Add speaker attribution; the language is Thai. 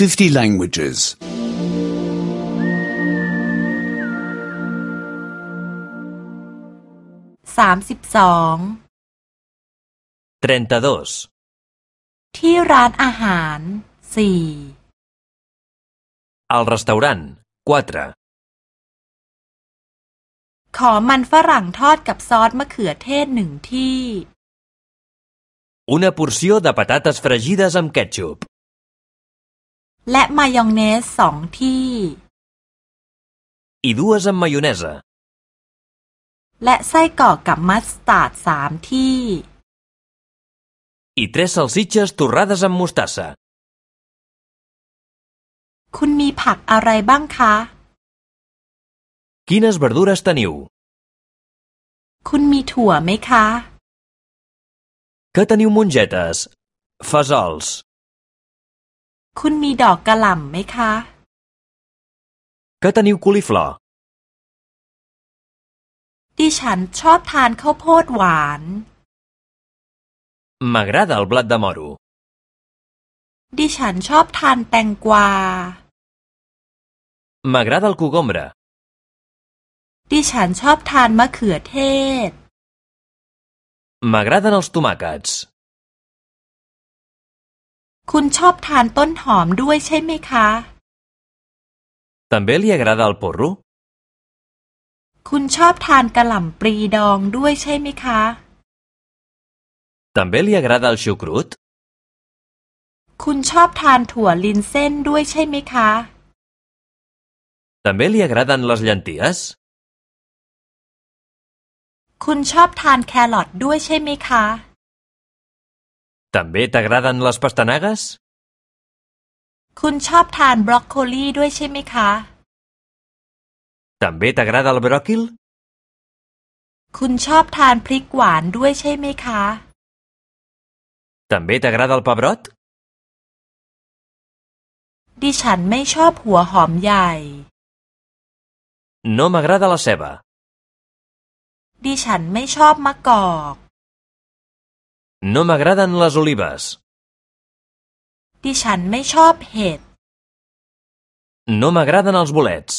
Speaker 1: 50 languages.
Speaker 2: สามสิบสอง
Speaker 3: 32.
Speaker 2: ที่ร้านอาหารสี่
Speaker 3: Al restaurant 4.
Speaker 2: ขอมันฝรั่งทอดกับซอสมะเขือเทศหนึ่งที่
Speaker 3: Una porció de patates fregides amb ketchup.
Speaker 2: และมายองเนสสองที่
Speaker 3: I dues amb maionesa.
Speaker 2: และไส้กรอกกับมัสตาร์ดสามที่
Speaker 3: I tres salsitxes torrades amb mostassa.
Speaker 2: คุณมีผักอะไรบ้างคะ
Speaker 3: Quines verdures teniu?
Speaker 2: คุณมีถั่วไหมคะ
Speaker 3: Que teniu mongetes? Fesols?
Speaker 2: คุณมีดอกกระหล่ำไหมคะ
Speaker 3: Que teniu coliflor?
Speaker 2: ดิฉันชอบทานข้าวโพดหวาน
Speaker 3: M'agrada el blat de moro.
Speaker 2: ดิฉันชอบทานแตงกวา
Speaker 3: M'agrada el cogombre.
Speaker 2: ดิฉันชอบทานมะเขือเทศ
Speaker 3: M'agraden els tomàquets.
Speaker 2: คุณชอบทานต้นหอมด้วยใช่ไหมคะ
Speaker 3: També li agrada el porro?
Speaker 2: คุณชอบทานกระหล่ำปลีดองด้วยใช่ไหมคะ
Speaker 3: També li agrada el xucrut?
Speaker 2: คุณชอบทานถั่วลินเส้นด้วยใช่ไหมคะ
Speaker 3: També li agraden les llenties?
Speaker 2: คุณชอบทานแครอทด้วยใช่ไหมคะ
Speaker 3: També t'agraden les pastanagues?
Speaker 2: คุณชอบทานบรอกโคลีด้วยใช่ไหมคะ
Speaker 3: També t'agrada el bròquil?
Speaker 2: คุณชอบทานพริกหวานด้วยใช่ไหมคะ
Speaker 3: També t'agrada el pebrot?
Speaker 2: ดิฉันไม่ชอบหัวหอมใหญ่
Speaker 3: No m'agrada la ceba.
Speaker 2: ดิฉันไม่ชอบมะกอก
Speaker 3: No m'agraden les olives.
Speaker 2: ดิฉันไม่ชอบเห็ด
Speaker 3: No m'agraden els bolets.